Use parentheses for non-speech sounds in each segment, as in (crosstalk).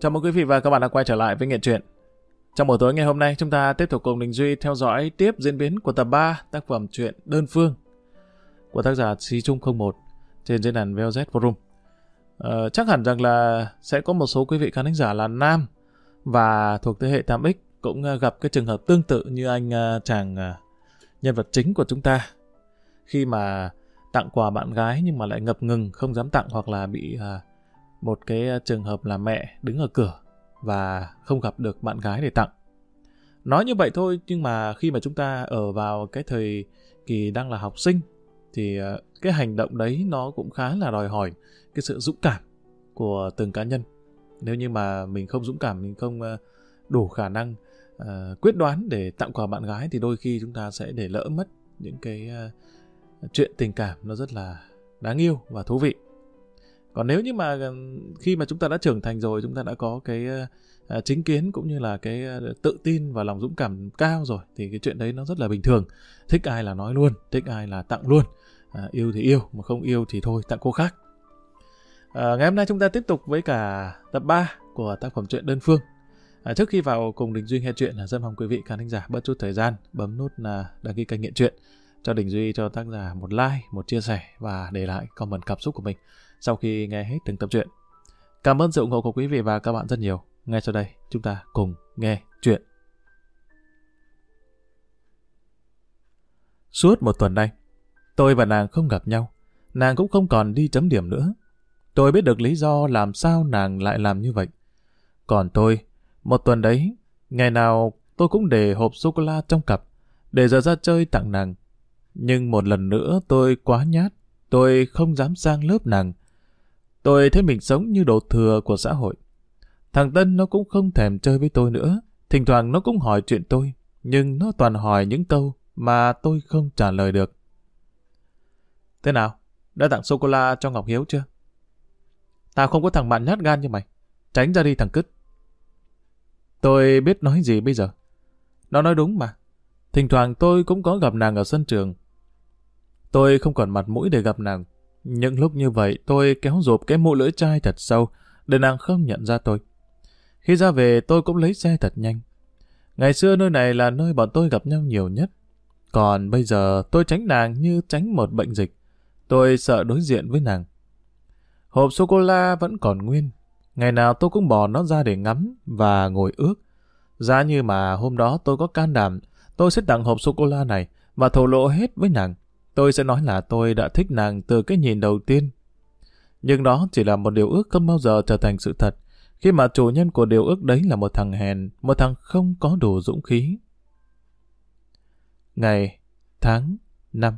Chào mừng quý vị và các bạn đã quay trở lại với Nghệ truyện. Trong buổi tối ngày hôm nay, chúng ta tiếp tục cùng Đình Duy theo dõi tiếp diễn biến của tập 3 tác phẩm truyện Đơn Phương của tác giả Si Trung 01 trên diễn đàn VOZ Forum. Ờ, chắc hẳn rằng là sẽ có một số quý vị khán giả là nam và thuộc thế hệ 8X cũng ờ, gặp cái trường hợp tương tự như anh ờ, chàng ờ, nhân vật chính của chúng ta khi mà tặng quà bạn gái nhưng mà lại ngập ngừng không dám tặng hoặc là bị uh, một cái ờ, trường hợp là mẹ đứng ở cửa và không gặp được bạn gái để tặng. Nói như vậy thôi nhưng mà khi mà chúng ta ở vào cái thời kỳ đang là học sinh thì ờ, cái hành động đấy nó cũng khá là đòi hỏi cái sự dũng cảm của từng cá nhân. Nếu như mà mình không dũng cảm, mình không ờ, đủ khả năng uh, quyết đoán để tặng quà bạn gái thì đôi khi chúng ta sẽ để lỡ mất những cái uh, chuyện tình cảm nó rất là đáng yêu và thú vị. Còn nếu như mà ờ, khi mà chúng ta đã trưởng thành rồi, chúng ta đã có cái uh, chính kiến cũng như là cái uh, tự tin và lòng dũng cảm cao rồi thì cái chuyện đấy nó rất là bình thường. Thích ai là nói luôn, thích ai là tặng luôn. À, yêu thì yêu, mà không yêu thì thôi tặng cô khác. À, ngày hôm nay chúng ta tiếp tục với cả tập 3 của tác phẩm truyện đơn phương. À, trước khi vào cùng Đình Duy nghe chuyện là dân mong quý vị khán thính giả bớt chút thời gian bấm nút là đăng ký kênh nghiện chuyện cho Đình Duy cho tác giả một like, một chia sẻ và để lại comment cảm xúc của mình sau khi nghe hết từng tập truyện. Cảm ơn sự ủng hộ của quý vị và các bạn rất nhiều. Ngay sau đây, chúng ta cùng nghe chuyện. Suốt một tuần nay, tôi và nàng không gặp nhau. Nàng cũng không còn đi chấm điểm nữa. Tôi biết được lý do làm sao nàng lại làm như vậy. Còn tôi, một tuần đấy, ngày nào tôi cũng để hộp sô-cô-la trong cặp, để giờ ra chơi tặng nàng. Nhưng một lần nữa tôi quá nhát, tôi không dám sang lớp nàng. Tôi thấy mình sống như đồ thừa của xã hội. Thằng Tân nó cũng không thèm chơi với tôi nữa. Thỉnh thoảng nó cũng hỏi chuyện tôi, nhưng nó toàn hỏi những câu mà tôi không trả lời được. Thế nào? Đã tặng sô-cô-la cho Ngọc Hiếu chưa? Tao không có thằng bạn nhát gan như mày. Tránh ra đi thằng cứt. Tôi biết nói gì bây giờ. Nó nói đúng mà. Thỉnh thoảng tôi cũng có gặp nàng ở sân trường. Tôi không còn mặt mũi để gặp nàng. Những lúc như vậy tôi kéo rụp cái mũ lưỡi chai thật sâu để nàng không nhận ra tôi. Khi ra về tôi cũng lấy xe thật nhanh. Ngày xưa nơi này là nơi bọn tôi gặp nhau nhiều nhất. Còn bây giờ tôi tránh nàng như tránh một bệnh dịch. Tôi sợ đối diện với nàng. Hộp sô-cô-la vẫn còn nguyên. Ngày nào tôi cũng bỏ nó ra để ngắm và ngồi ước. Giá như mà hôm đó tôi có can đảm, tôi sẽ tặng hộp sô-cô-la này và thổ lộ hết với nàng. Tôi sẽ nói là tôi đã thích nàng từ cái nhìn đầu tiên. Nhưng đó chỉ là một điều ước không bao giờ trở thành sự thật, khi mà chủ nhân của điều ước đấy là một thằng hèn, một thằng không có đủ dũng khí. Ngày, tháng, năm.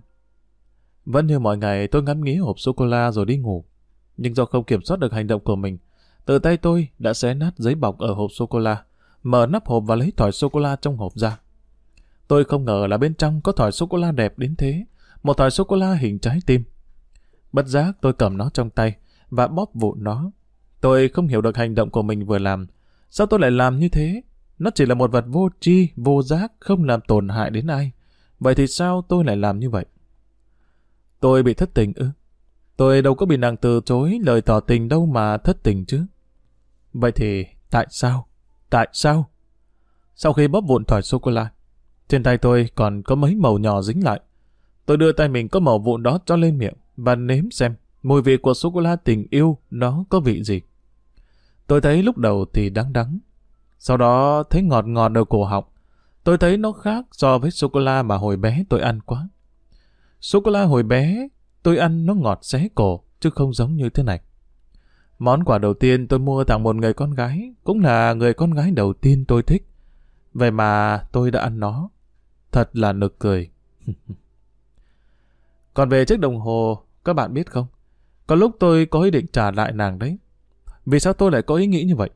Vẫn như mọi ngày tôi ngắm nghía hộp sô-cô-la rồi đi ngủ. Nhưng do không kiểm soát được hành động của mình, từ tay tôi đã xé nát giấy bọc ở hộp sô-cô-la, mở nắp hộp và lấy thỏi sô-cô-la trong hộp ra. Tôi không ngờ là bên trong có thỏi sô-cô-la đẹp đến thế, một thỏi sô-cô-la hình trái tim. Bất giác tôi cầm nó trong tay và bóp vụn nó. Tôi không hiểu được hành động của mình vừa làm. Sao tôi lại làm như thế? Nó chỉ là một vật vô tri, vô giác, không làm tổn hại đến ai. Vậy thì sao tôi lại làm như vậy? Tôi bị thất tình ư? Tôi đâu có bị nàng từ chối lời tỏ tình đâu mà thất tình chứ. Vậy thì tại sao? Tại sao? Sau khi bóp vụn thỏi sô-cô-la, trên tay tôi còn có mấy màu nhỏ dính lại. Tôi đưa tay mình có màu vụn đó cho lên miệng và nếm xem mùi vị của sô-cô-la tình yêu nó có vị gì. Tôi thấy lúc đầu thì đắng đắng. Sau đó thấy ngọt ngọt ở cổ họng. Tôi thấy nó khác so với sô-cô-la mà hồi bé tôi ăn quá. Sô-cô-la hồi bé, tôi ăn nó ngọt xé cổ, chứ không giống như thế này. Món quà đầu tiên tôi mua tặng một người con gái, cũng là người con gái đầu tiên tôi thích. Vậy mà tôi đã ăn nó. Thật là nực cười. (laughs) Còn về chiếc đồng hồ, các bạn biết không? Có lúc tôi có ý định trả lại nàng đấy. Vì sao tôi lại có ý nghĩ như vậy?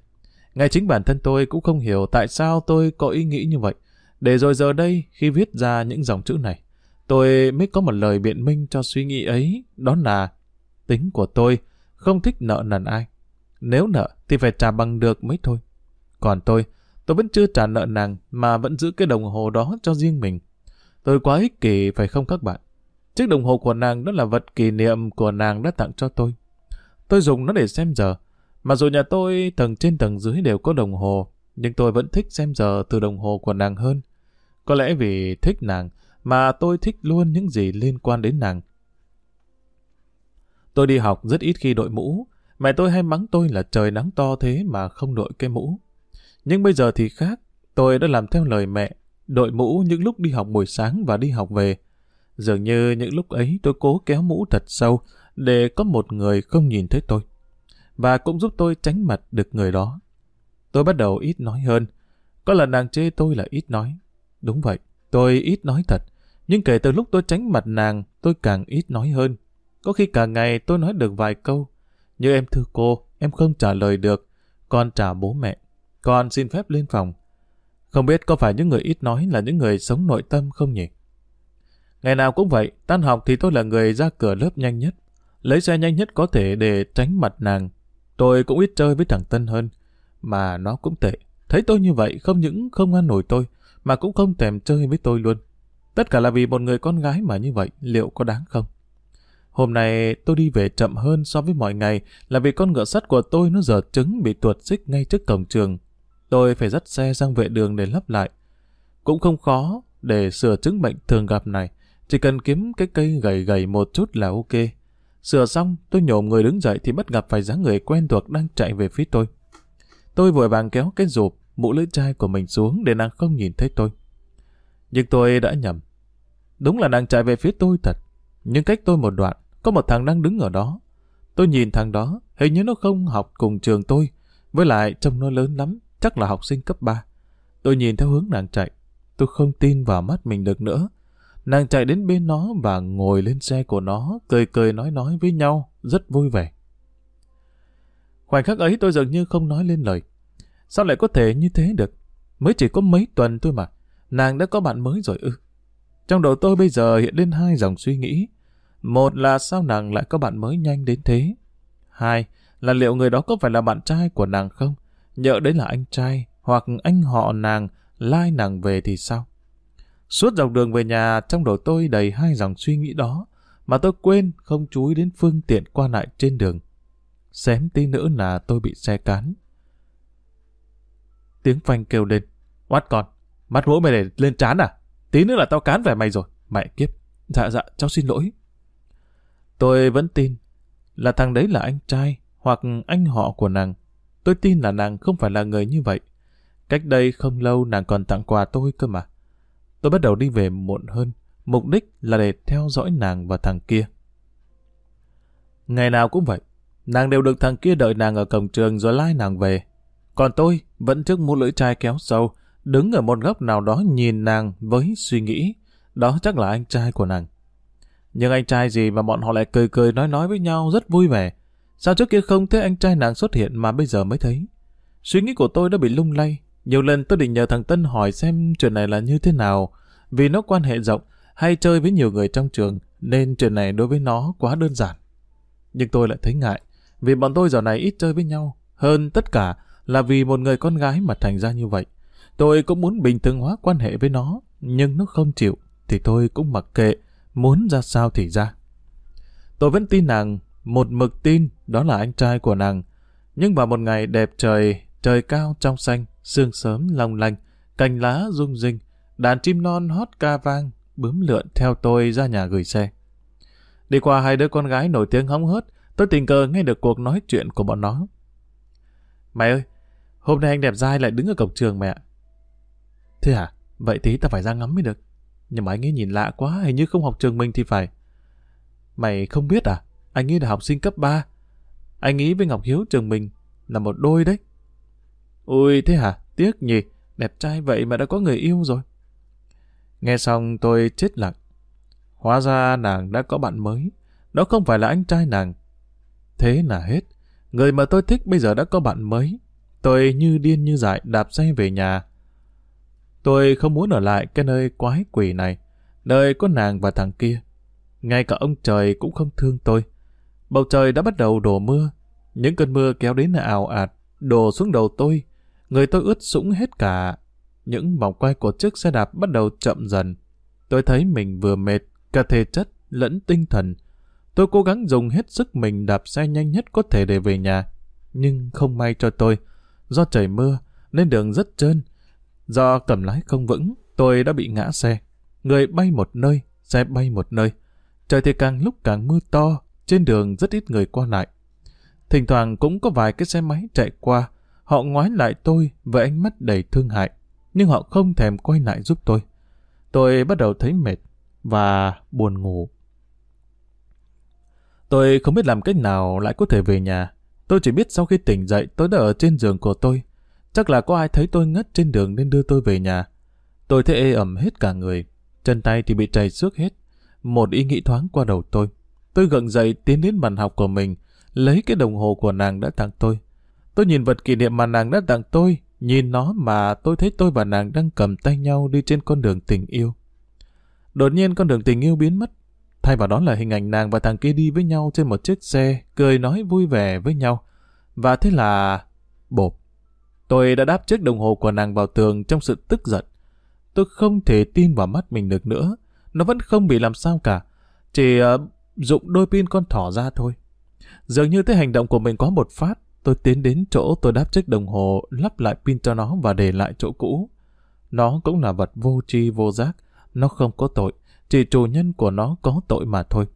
Ngay chính bản thân tôi cũng không hiểu tại sao tôi có ý nghĩ như vậy. Để rồi giờ đây, khi viết ra những dòng chữ này, tôi mới có một lời biện minh cho suy nghĩ ấy, đó là tính của tôi không thích nợ nần ai. Nếu nợ thì phải trả bằng được mới thôi. Còn tôi, tôi vẫn chưa trả nợ nàng mà vẫn giữ cái đồng hồ đó cho riêng mình. Tôi quá ích kỷ phải không các bạn? Chiếc đồng hồ của nàng đó là vật kỷ niệm của nàng đã tặng cho tôi. Tôi dùng nó để xem giờ. Mặc dù nhà tôi tầng trên tầng dưới đều có đồng hồ, nhưng tôi vẫn thích xem giờ từ đồng hồ của nàng hơn. Có lẽ vì thích nàng mà tôi thích luôn những gì liên quan đến nàng. Tôi đi học rất ít khi đội mũ, mẹ tôi hay mắng tôi là trời nắng to thế mà không đội cái mũ. Nhưng bây giờ thì khác, tôi đã làm theo lời mẹ, đội mũ những lúc đi học buổi sáng và đi học về. Dường như những lúc ấy tôi cố kéo mũ thật sâu để có một người không nhìn thấy tôi. Và cũng giúp tôi tránh mặt được người đó. Tôi bắt đầu ít nói hơn. Có lần nàng chê tôi là ít nói. Đúng vậy, tôi ít nói thật. Nhưng kể từ lúc tôi tránh mặt nàng, tôi càng ít nói hơn. Có khi cả ngày tôi nói được vài câu. Như em thưa cô, em không trả lời được. Con trả bố mẹ. Con xin phép lên phòng. Không biết có phải những người ít nói là những người sống nội tâm không nhỉ? Ngày nào cũng vậy, tan học thì tôi là người ra cửa lớp nhanh nhất. Lấy xe nhanh nhất có thể để tránh mặt nàng. Tôi cũng ít chơi với thằng Tân hơn. Mà nó cũng tệ. Thấy tôi như vậy không những không ngăn nổi tôi, mà cũng không thèm chơi với tôi luôn. Tất cả là vì một người con gái mà như vậy, liệu có đáng không? Hôm nay tôi đi về chậm hơn so với mọi ngày là vì con ngựa sắt của tôi nó giờ trứng bị tuột xích ngay trước cổng trường. Tôi phải dắt xe sang vệ đường để lắp lại. Cũng không khó để sửa chứng bệnh thường gặp này. Chỉ cần kiếm cái cây gầy gầy một chút là ok. Sửa xong, tôi nhổm người đứng dậy thì bắt gặp phải dáng người quen thuộc đang chạy về phía tôi. Tôi vội vàng kéo cái rụp, mũ lưỡi chai của mình xuống để nàng không nhìn thấy tôi. Nhưng tôi đã nhầm. Đúng là nàng chạy về phía tôi thật. Nhưng cách tôi một đoạn, có một thằng đang đứng ở đó. Tôi nhìn thằng đó, hình như nó không học cùng trường tôi. Với lại trông nó lớn lắm, chắc là học sinh cấp 3. Tôi nhìn theo hướng nàng chạy. Tôi không tin vào mắt mình được nữa. Nàng chạy đến bên nó và ngồi lên xe của nó, cười cười nói nói với nhau, rất vui vẻ. Khoảnh khắc ấy tôi dường như không nói lên lời. Sao lại có thể như thế được? Mới chỉ có mấy tuần thôi mà. Nàng đã có bạn mới rồi ư. Trong đầu tôi bây giờ hiện lên hai dòng suy nghĩ. Một là sao nàng lại có bạn mới nhanh đến thế? Hai là liệu người đó có phải là bạn trai của nàng không? Nhỡ đấy là anh trai, hoặc anh họ nàng, lai nàng về thì sao? Suốt dọc đường về nhà, trong đầu tôi đầy hai dòng suy nghĩ đó, mà tôi quên không chú ý đến phương tiện qua lại trên đường. Xém tí nữa là tôi bị xe cán. Tiếng phanh kêu lên. Oát con, mắt mũi mày để lên trán à? Tí nữa là tao cán về mày rồi. Mẹ kiếp. Dạ dạ, cháu xin lỗi. Tôi vẫn tin là thằng đấy là anh trai hoặc anh họ của nàng. Tôi tin là nàng không phải là người như vậy. Cách đây không lâu nàng còn tặng quà tôi cơ mà. Tôi bắt đầu đi về muộn hơn. Mục đích là để theo dõi nàng và thằng kia. Ngày nào cũng vậy. Nàng đều được thằng kia đợi nàng ở cổng trường rồi lai nàng về. Còn tôi vẫn trước mũ lưỡi chai kéo sâu, đứng ở một góc nào đó nhìn nàng với suy nghĩ. Đó chắc là anh trai của nàng. Nhưng anh trai gì mà bọn họ lại cười cười nói nói với nhau rất vui vẻ. Sao trước kia không thấy anh trai nàng xuất hiện mà bây giờ mới thấy? Suy nghĩ của tôi đã bị lung lay. Nhiều lần tôi định nhờ thằng Tân hỏi xem chuyện này là như thế nào. Vì nó quan hệ rộng, hay chơi với nhiều người trong trường, nên chuyện này đối với nó quá đơn giản. Nhưng tôi lại thấy ngại, vì bọn tôi giờ này ít chơi với nhau. Hơn tất cả là vì một người con gái mà thành ra như vậy. Tôi cũng muốn bình thường hóa quan hệ với nó, nhưng nó không chịu, thì tôi cũng mặc kệ, muốn ra sao thì ra. Tôi vẫn tin nàng, một mực tin đó là anh trai của nàng. Nhưng vào một ngày đẹp trời, trời cao trong xanh, sương sớm long lanh, cành lá rung rinh, đàn chim non hót ca vang, bướm lượn theo tôi ra nhà gửi xe. Đi qua hai đứa con gái nổi tiếng hóng hớt, tôi tình cờ nghe được cuộc nói chuyện của bọn nó. Mày ơi, hôm nay anh đẹp dai lại đứng ở cổng trường mẹ. Thế hả? Vậy tí ta phải ra ngắm mới được. Nhưng mà anh ấy nhìn lạ quá, hình như không học trường mình thì phải. Mày không biết à? Anh ấy là học sinh cấp 3. Anh ấy với Ngọc Hiếu trường mình là một đôi đấy. Ui, thế hả? Tiếc nhỉ? Đẹp trai vậy mà đã có người yêu rồi. Nghe xong tôi chết lặng. Hóa ra nàng đã có bạn mới. Đó không phải là anh trai nàng. Thế là hết. Người mà tôi thích bây giờ đã có bạn mới. Tôi như điên như dại đạp xe về nhà. Tôi không muốn ở lại cái nơi quái quỷ này, nơi có nàng và thằng kia. Ngay cả ông trời cũng không thương tôi. Bầu trời đã bắt đầu đổ mưa. Những cơn mưa kéo đến ảo ạt, đổ xuống đầu tôi. Người tôi ướt sũng hết cả. Những vòng quay của chiếc xe đạp bắt đầu chậm dần. Tôi thấy mình vừa mệt, cả thể chất lẫn tinh thần. Tôi cố gắng dùng hết sức mình đạp xe nhanh nhất có thể để về nhà. nhưng không may cho tôi. Do trời mưa, nên đường rất trơn. Do cầm lái không vững, tôi đã bị ngã xe. Người bay một nơi, xe bay một nơi. Trời thì càng lúc càng mưa to, trên đường rất ít người qua lại. Thỉnh thoảng cũng có vài cái xe máy chạy qua, họ ngoái lại tôi với ánh mắt đầy thương hại, nhưng họ không thèm quay lại giúp tôi. Tôi bắt đầu thấy mệt và buồn ngủ. Tôi không biết làm cách nào lại có thể về nhà. Tôi chỉ biết sau khi tỉnh dậy tôi đã ở trên giường của tôi. Chắc là có ai thấy tôi ngất trên đường nên đưa tôi về nhà. Tôi thấy ê ẩm hết cả người. Chân tay thì bị chảy xước hết. Một ý nghĩ thoáng qua đầu tôi. Tôi gượng dậy tiến đến bàn học của mình, lấy cái đồng hồ của nàng đã tặng tôi. Tôi nhìn vật kỷ niệm mà nàng đã tặng tôi, nhìn nó mà tôi thấy tôi và nàng đang cầm tay nhau đi trên con đường tình yêu. Đột nhiên con đường tình yêu biến mất. Thay vào đó là hình ảnh nàng và thằng kia đi với nhau trên một chiếc xe, cười nói vui vẻ với nhau. Và thế là... bộp. Tôi đã đáp chiếc đồng hồ của nàng vào tường trong sự tức giận. Tôi không thể tin vào mắt mình được nữa. Nó vẫn không bị làm sao cả. Chỉ uh, dụng đôi pin con thỏ ra thôi. Dường như thế hành động của mình có một phát, tôi tiến đến chỗ tôi đáp chiếc đồng hồ, lắp lại pin cho nó và để lại chỗ cũ. Nó cũng là vật vô tri vô giác, nó không có tội, chỉ chủ nhân của nó có tội mà thôi.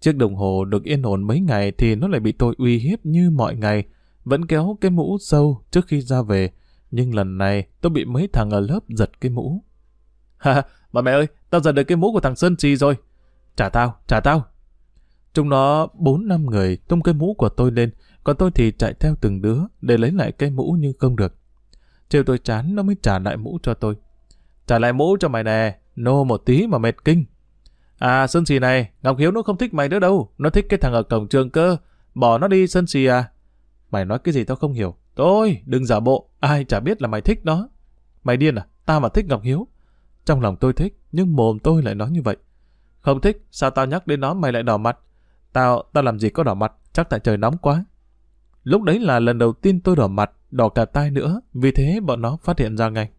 Chiếc đồng hồ được yên ổn mấy ngày thì nó lại bị tôi uy hiếp như mọi ngày, vẫn kéo cái mũ sâu trước khi ra về, nhưng lần này tôi bị mấy thằng ở lớp giật cái mũ. Ha, bà mẹ ơi, tao giật được cái mũ của thằng Sơn Trì rồi. Trả tao, trả tao. Chúng nó bốn năm người tung cái mũ của tôi lên, còn tôi thì chạy theo từng đứa để lấy lại cái mũ nhưng không được. Trêu tôi chán nó mới trả lại mũ cho tôi. Trả lại mũ cho mày nè, nô một tí mà mệt kinh. À, Sơn Xì này, Ngọc Hiếu nó không thích mày nữa đâu, nó thích cái thằng ở cổng trường cơ, bỏ nó đi Sơn Xì à. Mày nói cái gì tao không hiểu. Thôi, đừng giả bộ, ai chả biết là mày thích nó. Mày điên à, tao mà thích Ngọc Hiếu. Trong lòng tôi thích, nhưng mồm tôi lại nói như vậy. Không thích, sao tao nhắc đến nó mày lại đỏ mặt? Tao, tao làm gì có đỏ mặt, chắc tại trời nóng quá. Lúc đấy là lần đầu tiên tôi đỏ mặt, đỏ cả tai nữa, vì thế bọn nó phát hiện ra ngay.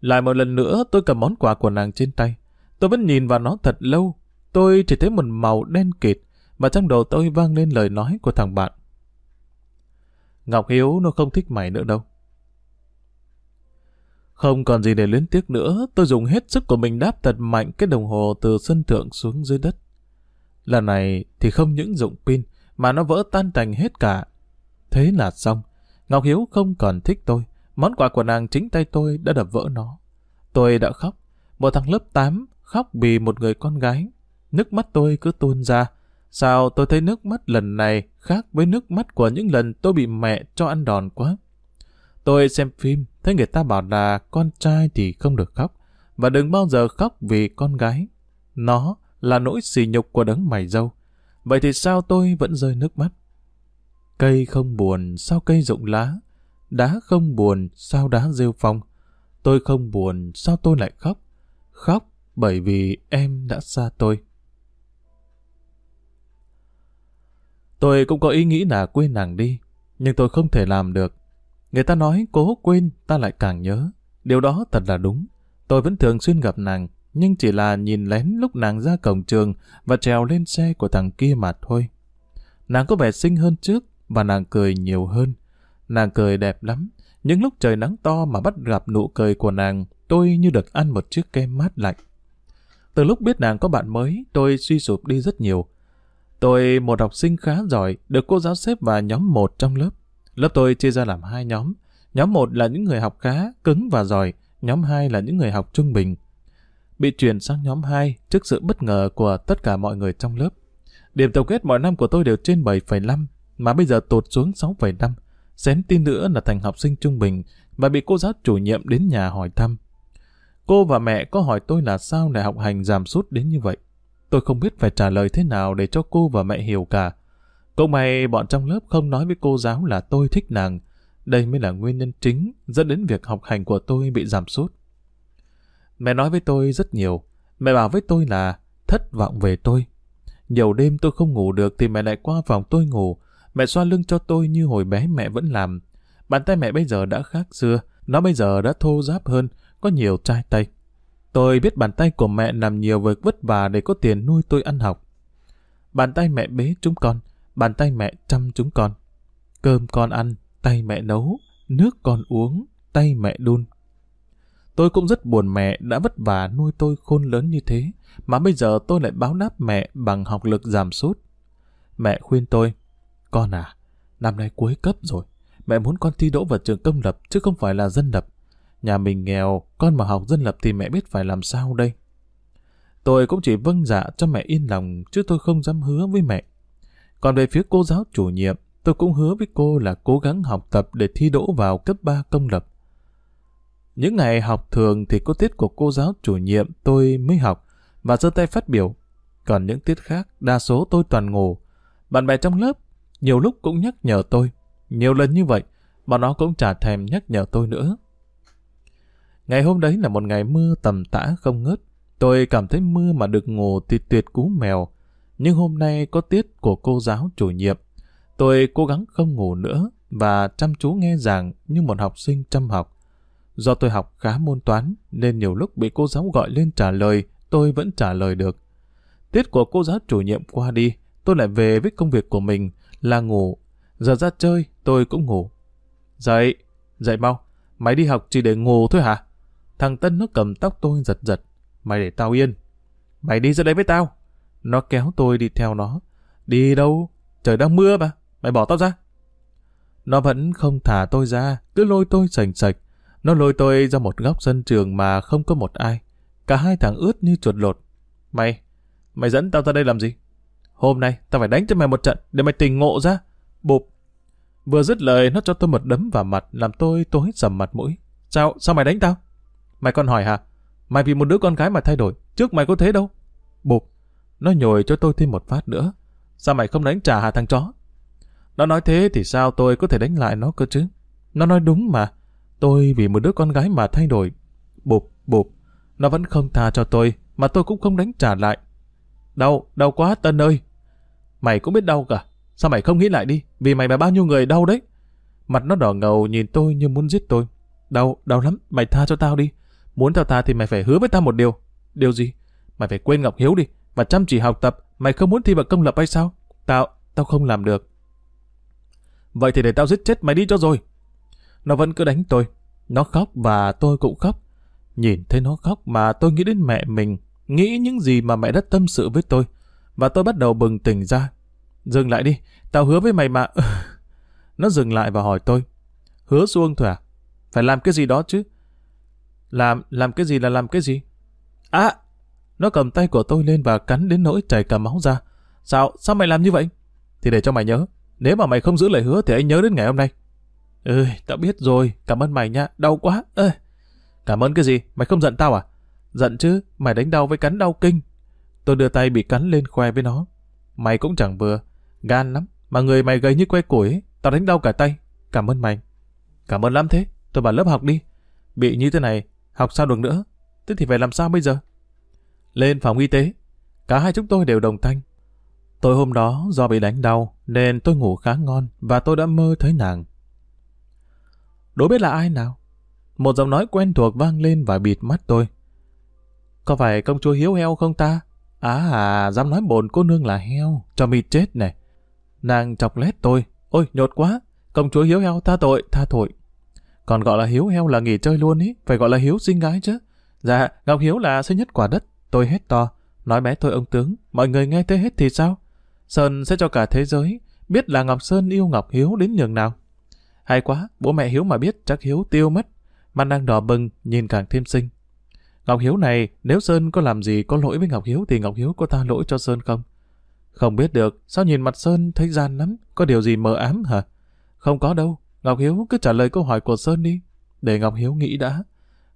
Lại một lần nữa tôi cầm món quà của nàng trên tay. Tôi vẫn nhìn vào nó thật lâu. Tôi chỉ thấy một màu đen kịt và trong đầu tôi vang lên lời nói của thằng bạn. Ngọc Hiếu nó không thích mày nữa đâu. Không còn gì để luyến tiếc nữa, tôi dùng hết sức của mình đáp thật mạnh cái đồng hồ từ sân thượng xuống dưới đất. Lần này thì không những dụng pin, mà nó vỡ tan tành hết cả. Thế là xong. Ngọc Hiếu không còn thích tôi. Món quà của nàng chính tay tôi đã đập vỡ nó. Tôi đã khóc. Một thằng lớp 8 khóc vì một người con gái. Nước mắt tôi cứ tuôn ra. Sao tôi thấy nước mắt lần này khác với nước mắt của những lần tôi bị mẹ cho ăn đòn quá. Tôi xem phim, thấy người ta bảo là con trai thì không được khóc, và đừng bao giờ khóc vì con gái. Nó là nỗi sỉ nhục của đấng mày dâu. Vậy thì sao tôi vẫn rơi nước mắt? Cây không buồn, sao cây rụng lá? Đá không buồn, sao đá rêu phong? Tôi không buồn, sao tôi lại khóc? Khóc bởi vì em đã xa tôi. Tôi cũng có ý nghĩ là quên nàng đi, nhưng tôi không thể làm được. Người ta nói cố quên, ta lại càng nhớ. Điều đó thật là đúng. Tôi vẫn thường xuyên gặp nàng, nhưng chỉ là nhìn lén lúc nàng ra cổng trường và trèo lên xe của thằng kia mà thôi. Nàng có vẻ xinh hơn trước và nàng cười nhiều hơn. Nàng cười đẹp lắm. Những lúc trời nắng to mà bắt gặp nụ cười của nàng, tôi như được ăn một chiếc kem mát lạnh. Từ lúc biết nàng có bạn mới, tôi suy sụp đi rất nhiều. Tôi một học sinh khá giỏi, được cô giáo xếp vào nhóm một trong lớp. Lớp tôi chia ra làm hai nhóm. Nhóm một là những người học khá, cứng và giỏi. Nhóm hai là những người học trung bình. Bị chuyển sang nhóm 2 trước sự bất ngờ của tất cả mọi người trong lớp. Điểm tổng kết mọi năm của tôi đều trên 7,5, mà bây giờ tụt xuống 6,5. Xém tin nữa là thành học sinh trung bình và bị cô giáo chủ nhiệm đến nhà hỏi thăm. Cô và mẹ có hỏi tôi là sao lại học hành giảm sút đến như vậy. Tôi không biết phải trả lời thế nào để cho cô và mẹ hiểu cả. Cũng may bọn trong lớp không nói với cô giáo là tôi thích nàng. Đây mới là nguyên nhân chính dẫn đến việc học hành của tôi bị giảm sút. Mẹ nói với tôi rất nhiều. Mẹ bảo với tôi là thất vọng về tôi. Nhiều đêm tôi không ngủ được thì mẹ lại qua phòng tôi ngủ. Mẹ xoa lưng cho tôi như hồi bé mẹ vẫn làm. Bàn tay mẹ bây giờ đã khác xưa. Nó bây giờ đã thô ráp hơn, có nhiều chai tay. Tôi biết bàn tay của mẹ làm nhiều việc vất vả để có tiền nuôi tôi ăn học. Bàn tay mẹ bế chúng con, bàn tay mẹ chăm chúng con. Cơm con ăn, tay mẹ nấu, nước con uống, tay mẹ đun. Tôi cũng rất buồn mẹ đã vất vả nuôi tôi khôn lớn như thế, mà bây giờ tôi lại báo đáp mẹ bằng học lực giảm sút. Mẹ khuyên tôi, con à, năm nay cuối cấp rồi, mẹ muốn con thi đỗ vào trường công lập chứ không phải là dân lập. Nhà mình nghèo, con mà học dân lập thì mẹ biết phải làm sao đây. Tôi cũng chỉ vâng dạ cho mẹ yên lòng chứ tôi không dám hứa với mẹ. Còn về phía cô giáo chủ nhiệm, tôi cũng hứa với cô là cố gắng học tập để thi đỗ vào cấp 3 công lập. Những ngày học thường thì có tiết của cô giáo chủ nhiệm tôi mới học và giơ tay phát biểu. Còn những tiết khác, đa số tôi toàn ngủ. Bạn bè trong lớp nhiều lúc cũng nhắc nhở tôi. Nhiều lần như vậy, bọn nó cũng chả thèm nhắc nhở tôi nữa. Ngày hôm đấy là một ngày mưa tầm tã không ngớt. Tôi cảm thấy mưa mà được ngủ thì tuyệt cú mèo. Nhưng hôm nay có tiết của cô giáo chủ nhiệm. Tôi cố gắng không ngủ nữa và chăm chú nghe giảng như một học sinh chăm học. Do tôi học khá môn toán nên nhiều lúc bị cô giáo gọi lên trả lời tôi vẫn trả lời được. Tiết của cô giáo chủ nhiệm qua đi, tôi lại về với công việc của mình là ngủ. Giờ ra chơi, tôi cũng ngủ. Dậy, dậy mau. Mày đi học chỉ để ngủ thôi hả? Thằng Tân nó cầm tóc tôi giật giật. Mày để tao yên. Mày đi ra đây với tao. Nó kéo tôi đi theo nó. Đi đâu? Trời đang mưa mà. Mày bỏ tao ra. Nó vẫn không thả tôi ra, cứ lôi tôi sành sạch. Nó lôi tôi ra một góc sân trường mà không có một ai. Cả hai thằng ướt như chuột lột. Mày, mày dẫn tao ra đây làm gì? Hôm nay tao phải đánh cho mày một trận để mày tỉnh ngộ ra. Bụp. Vừa dứt lời nó cho tôi một đấm vào mặt làm tôi tối sầm mặt mũi. Sao, sao mày đánh tao? Mày còn hỏi hả? Mày vì một đứa con gái mà thay đổi, trước mày có thế đâu. Bụp. Nó nhồi cho tôi thêm một phát nữa. Sao mày không đánh trả hả thằng chó? Nó nói thế thì sao tôi có thể đánh lại nó cơ chứ? Nó nói đúng mà. Tôi vì một đứa con gái mà thay đổi. Bụp, bụp. Nó vẫn không tha cho tôi, mà tôi cũng không đánh trả lại. Đau, đau quá Tân ơi. Mày cũng biết đau cả. Sao mày không nghĩ lại đi, vì mày mà bao nhiêu người đau đấy. Mặt nó đỏ ngầu nhìn tôi như muốn giết tôi. Đau, đau lắm, mày tha cho tao đi. Muốn tao tha thì mày phải hứa với tao một điều. Điều gì? Mày phải quên Ngọc Hiếu đi, và chăm chỉ học tập. Mày không muốn thi vào công lập hay sao? Tao, tao không làm được. Vậy thì để tao giết chết mày đi cho rồi. Nó vẫn cứ đánh tôi. Nó khóc và tôi cũng khóc. Nhìn thấy nó khóc mà tôi nghĩ đến mẹ mình, nghĩ những gì mà mẹ đã tâm sự với tôi. Và tôi bắt đầu bừng tỉnh ra. Dừng lại đi, tao hứa với mày mà... (laughs) nó dừng lại và hỏi tôi. Hứa xuông thôi à? Phải làm cái gì đó chứ? Làm, làm cái gì là làm cái gì? À! Nó cầm tay của tôi lên và cắn đến nỗi chảy cả máu ra. Sao, sao mày làm như vậy? Thì để cho mày nhớ. Nếu mà mày không giữ lời hứa thì anh nhớ đến ngày hôm nay. Ừ, tao biết rồi, cảm ơn mày nha, đau quá. Ê, cảm ơn cái gì, mày không giận tao à? Giận chứ, mày đánh đau với cắn đau kinh. Tôi đưa tay bị cắn lên khoe với nó. Mày cũng chẳng vừa, gan lắm, mà người mày gầy như que củi ấy, tao đánh đau cả tay. Cảm ơn mày. Cảm ơn lắm thế, tôi vào lớp học đi. Bị như thế này, học sao được nữa? Thế thì phải làm sao bây giờ? Lên phòng y tế, cả hai chúng tôi đều đồng thanh. Tối hôm đó do bị đánh đau nên tôi ngủ khá ngon và tôi đã mơ thấy nàng. Đố biết là ai nào? Một giọng nói quen thuộc vang lên và bịt mắt tôi. Có phải công chúa hiếu heo không ta? À à, dám nói bồn cô nương là heo, cho mịt chết này. Nàng chọc lét tôi. Ôi, nhột quá. Công chúa hiếu heo tha tội, tha tội. Còn gọi là hiếu heo là nghỉ chơi luôn ý, phải gọi là hiếu sinh gái chứ. Dạ, Ngọc Hiếu là sinh nhất quả đất. Tôi hét to. Nói bé tôi ông tướng, mọi người nghe thế hết thì sao? Sơn sẽ cho cả thế giới biết là Ngọc Sơn yêu Ngọc Hiếu đến nhường nào. Hay quá, bố mẹ Hiếu mà biết chắc Hiếu tiêu mất. Mặt đang đỏ bừng, nhìn càng thêm xinh. Ngọc Hiếu này, nếu Sơn có làm gì có lỗi với Ngọc Hiếu thì Ngọc Hiếu có tha lỗi cho Sơn không? Không biết được, sao nhìn mặt Sơn thấy gian lắm, có điều gì mờ ám hả? Không có đâu, Ngọc Hiếu cứ trả lời câu hỏi của Sơn đi, để Ngọc Hiếu nghĩ đã.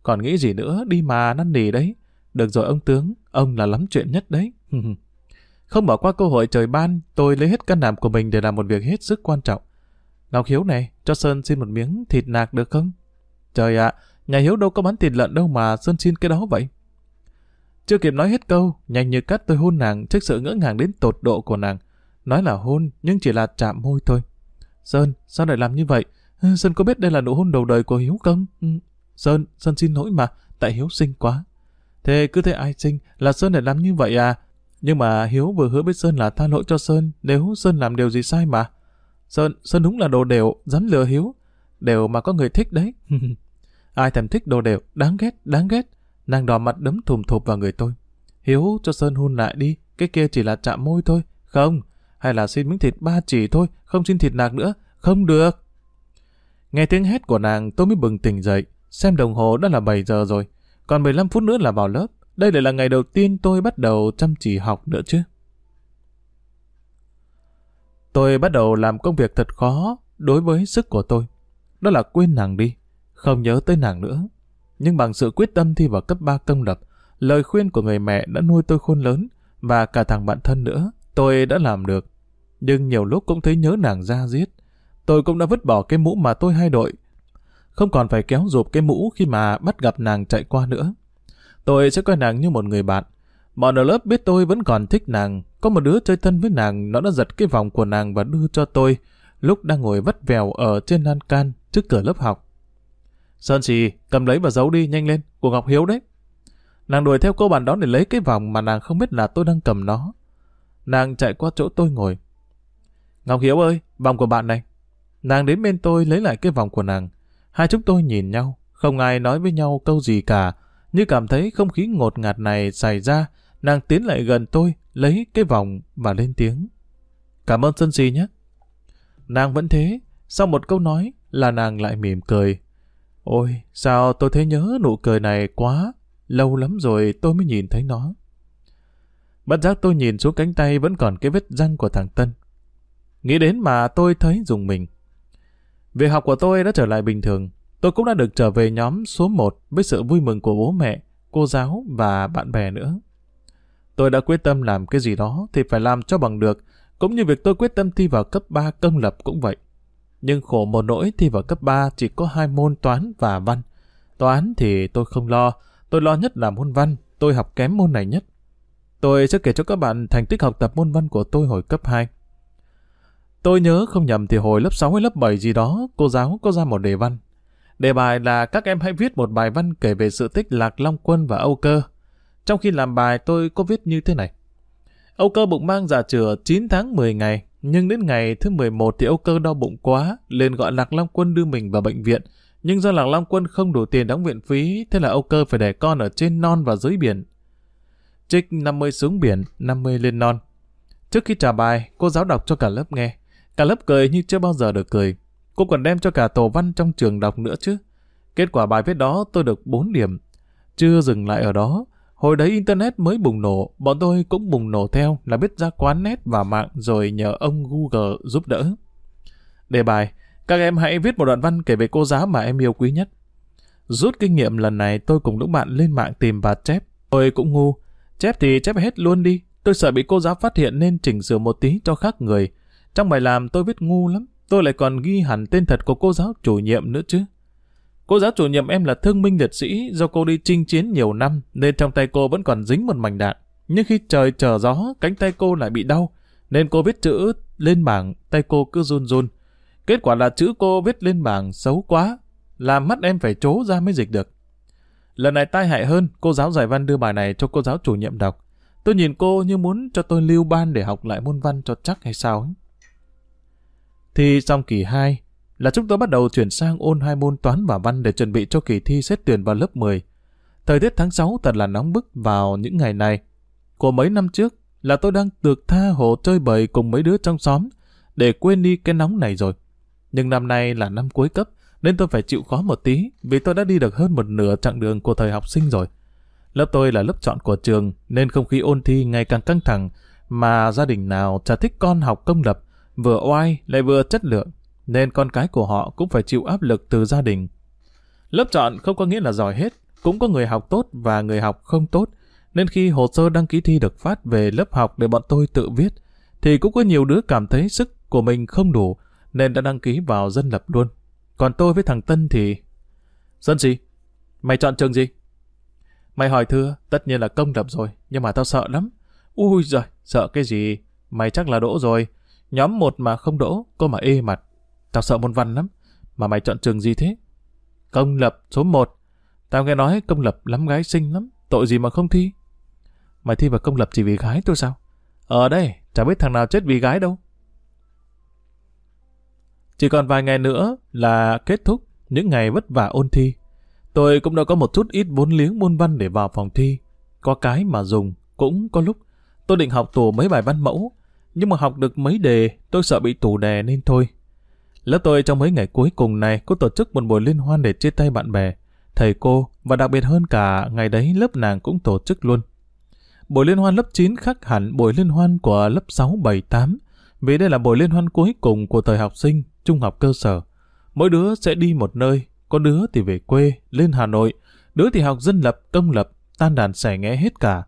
Còn nghĩ gì nữa, đi mà năn nỉ đấy. Được rồi ông tướng, ông là lắm chuyện nhất đấy. (laughs) Không bỏ qua cơ hội trời ban, tôi lấy hết can đảm của mình để làm một việc hết sức quan trọng. Ngọc Hiếu này, cho Sơn xin một miếng thịt nạc được không? Trời ạ, nhà Hiếu đâu có bán thịt lợn đâu mà Sơn xin cái đó vậy. Chưa kịp nói hết câu, nhanh như cắt tôi hôn nàng trước sự ngỡ ngàng đến tột độ của nàng. Nói là hôn, nhưng chỉ là chạm môi thôi. Sơn, sao lại làm như vậy? Sơn có biết đây là nụ hôn đầu đời của Hiếu không? Ừ, Sơn, Sơn xin lỗi mà, tại Hiếu sinh quá. Thế cứ thế ai sinh là Sơn lại làm như vậy à? Nhưng mà Hiếu vừa hứa với Sơn là tha lỗi cho Sơn nếu Sơn làm điều gì sai mà. Sơn, Sơn đúng là đồ đều, dám lừa Hiếu. Đều mà có người thích đấy. (laughs) Ai thèm thích đồ đều, đáng ghét, đáng ghét. Nàng đỏ mặt đấm thùm thụp vào người tôi. Hiếu cho Sơn hôn lại đi, cái kia chỉ là chạm môi thôi. Không, hay là xin miếng thịt ba chỉ thôi, không xin thịt nạc nữa. Không được. Nghe tiếng hét của nàng tôi mới bừng tỉnh dậy. Xem đồng hồ đã là 7 giờ rồi. Còn 15 phút nữa là vào lớp. Đây lại là ngày đầu tiên tôi bắt đầu chăm chỉ học nữa chứ. Tôi bắt đầu làm công việc thật khó đối với sức của tôi. Đó là quên nàng đi, không nhớ tới nàng nữa. Nhưng bằng sự quyết tâm thi vào cấp 3 công lập, lời khuyên của người mẹ đã nuôi tôi khôn lớn, và cả thằng bạn thân nữa, tôi đã làm được. Nhưng nhiều lúc cũng thấy nhớ nàng ra giết. Tôi cũng đã vứt bỏ cái mũ mà tôi hay đội. Không còn phải kéo rụp cái mũ khi mà bắt gặp nàng chạy qua nữa. Tôi sẽ coi nàng như một người bạn. Bọn ở lớp biết tôi vẫn còn thích nàng. Có một đứa chơi thân với nàng, nó đã giật cái vòng của nàng và đưa cho tôi, lúc đang ngồi vắt vèo ở trên lan can trước cửa lớp học. Sơn trì cầm lấy và giấu đi, nhanh lên, của Ngọc Hiếu đấy. Nàng đuổi theo cô bạn đó để lấy cái vòng mà nàng không biết là tôi đang cầm nó. Nàng chạy qua chỗ tôi ngồi. Ngọc Hiếu ơi, vòng của bạn này. Nàng đến bên tôi lấy lại cái vòng của nàng. Hai chúng tôi nhìn nhau, không ai nói với nhau câu gì cả, như cảm thấy không khí ngột ngạt này xảy ra, nàng tiến lại gần tôi, lấy cái vòng và lên tiếng. Cảm ơn Sơn si nhé. Nàng vẫn thế, sau một câu nói là nàng lại mỉm cười. Ôi, sao tôi thấy nhớ nụ cười này quá, lâu lắm rồi tôi mới nhìn thấy nó. Bất giác tôi nhìn xuống cánh tay vẫn còn cái vết răng của thằng Tân. Nghĩ đến mà tôi thấy dùng mình. Việc học của tôi đã trở lại bình thường. Tôi cũng đã được trở về nhóm số 1 với sự vui mừng của bố mẹ, cô giáo và bạn bè nữa. Tôi đã quyết tâm làm cái gì đó thì phải làm cho bằng được, cũng như việc tôi quyết tâm thi vào cấp 3 công lập cũng vậy. Nhưng khổ một nỗi thi vào cấp 3 chỉ có hai môn toán và văn. Toán thì tôi không lo, tôi lo nhất là môn văn, tôi học kém môn này nhất. Tôi sẽ kể cho các bạn thành tích học tập môn văn của tôi hồi cấp 2. Tôi nhớ không nhầm thì hồi lớp 6 hay lớp 7 gì đó, cô giáo có ra một đề văn. Đề bài là các em hãy viết một bài văn kể về sự tích Lạc Long Quân và Âu Cơ. Trong khi làm bài tôi có viết như thế này. Âu Cơ bụng mang giả chửa 9 tháng 10 ngày, nhưng đến ngày thứ 11 thì Âu Cơ đau bụng quá, liền gọi Lạc Long Quân đưa mình vào bệnh viện. Nhưng do Lạc Long Quân không đủ tiền đóng viện phí, thế là Âu Cơ phải để con ở trên non và dưới biển. Trích 50 xuống biển, 50 lên non. Trước khi trả bài, cô giáo đọc cho cả lớp nghe. Cả lớp cười như chưa bao giờ được cười. Cô còn đem cho cả tổ văn trong trường đọc nữa chứ. Kết quả bài viết đó tôi được 4 điểm. Chưa dừng lại ở đó. Hồi đấy Internet mới bùng nổ, bọn tôi cũng bùng nổ theo là biết ra quán net và mạng rồi nhờ ông Google giúp đỡ. Đề bài, các em hãy viết một đoạn văn kể về cô giáo mà em yêu quý nhất. Rút kinh nghiệm lần này tôi cùng lúc bạn lên mạng tìm và chép. Tôi cũng ngu. Chép thì chép hết luôn đi. Tôi sợ bị cô giáo phát hiện nên chỉnh sửa một tí cho khác người. Trong bài làm tôi viết ngu lắm. Tôi lại còn ghi hẳn tên thật của cô giáo chủ nhiệm nữa chứ. Cô giáo chủ nhiệm em là thương minh liệt sĩ do cô đi chinh chiến nhiều năm nên trong tay cô vẫn còn dính một mảnh đạn. Nhưng khi trời trở gió, cánh tay cô lại bị đau nên cô viết chữ lên bảng, tay cô cứ run run. Kết quả là chữ cô viết lên bảng xấu quá, làm mắt em phải trố ra mới dịch được. Lần này tai hại hơn, cô giáo giải văn đưa bài này cho cô giáo chủ nhiệm đọc. Tôi nhìn cô như muốn cho tôi lưu ban để học lại môn văn cho chắc hay sao ấy. Thi xong kỳ 2 là chúng tôi bắt đầu chuyển sang ôn hai môn toán và văn để chuẩn bị cho kỳ thi xét tuyển vào lớp 10. Thời tiết tháng 6 thật là nóng bức vào những ngày này. Của mấy năm trước là tôi đang được tha hồ chơi bời cùng mấy đứa trong xóm để quên đi cái nóng này rồi. Nhưng năm nay là năm cuối cấp nên tôi phải chịu khó một tí vì tôi đã đi được hơn một nửa chặng đường của thời học sinh rồi. Lớp tôi là lớp chọn của trường nên không khí ôn thi ngày càng căng thẳng mà gia đình nào chả thích con học công lập vừa oai lại vừa chất lượng, nên con cái của họ cũng phải chịu áp lực từ gia đình. Lớp chọn không có nghĩa là giỏi hết, cũng có người học tốt và người học không tốt, nên khi hồ sơ đăng ký thi được phát về lớp học để bọn tôi tự viết, thì cũng có nhiều đứa cảm thấy sức của mình không đủ, nên đã đăng ký vào dân lập luôn. Còn tôi với thằng Tân thì... Dân gì? Mày chọn trường gì? Mày hỏi thưa, tất nhiên là công lập rồi, nhưng mà tao sợ lắm. Ui giời, sợ cái gì? Mày chắc là đỗ rồi. Nhóm một mà không đỗ, cô mà ê mặt. Tao sợ môn văn lắm. Mà mày chọn trường gì thế? Công lập số 1. Tao nghe nói công lập lắm gái xinh lắm. Tội gì mà không thi? Mày thi vào công lập chỉ vì gái thôi sao? Ở đây, chả biết thằng nào chết vì gái đâu. Chỉ còn vài ngày nữa là kết thúc những ngày vất vả ôn thi. Tôi cũng đã có một chút ít vốn liếng môn văn để vào phòng thi. Có cái mà dùng, cũng có lúc. Tôi định học tủ mấy bài văn mẫu, nhưng mà học được mấy đề, tôi sợ bị tủ đè nên thôi. Lớp tôi trong mấy ngày cuối cùng này có tổ chức một buổi liên hoan để chia tay bạn bè, thầy cô và đặc biệt hơn cả ngày đấy lớp nàng cũng tổ chức luôn. Buổi liên hoan lớp 9 khác hẳn buổi liên hoan của lớp 6, 7, 8 vì đây là buổi liên hoan cuối cùng của thời học sinh, trung học cơ sở. Mỗi đứa sẽ đi một nơi, có đứa thì về quê, lên Hà Nội, đứa thì học dân lập, công lập, tan đàn xẻ nghẽ hết cả.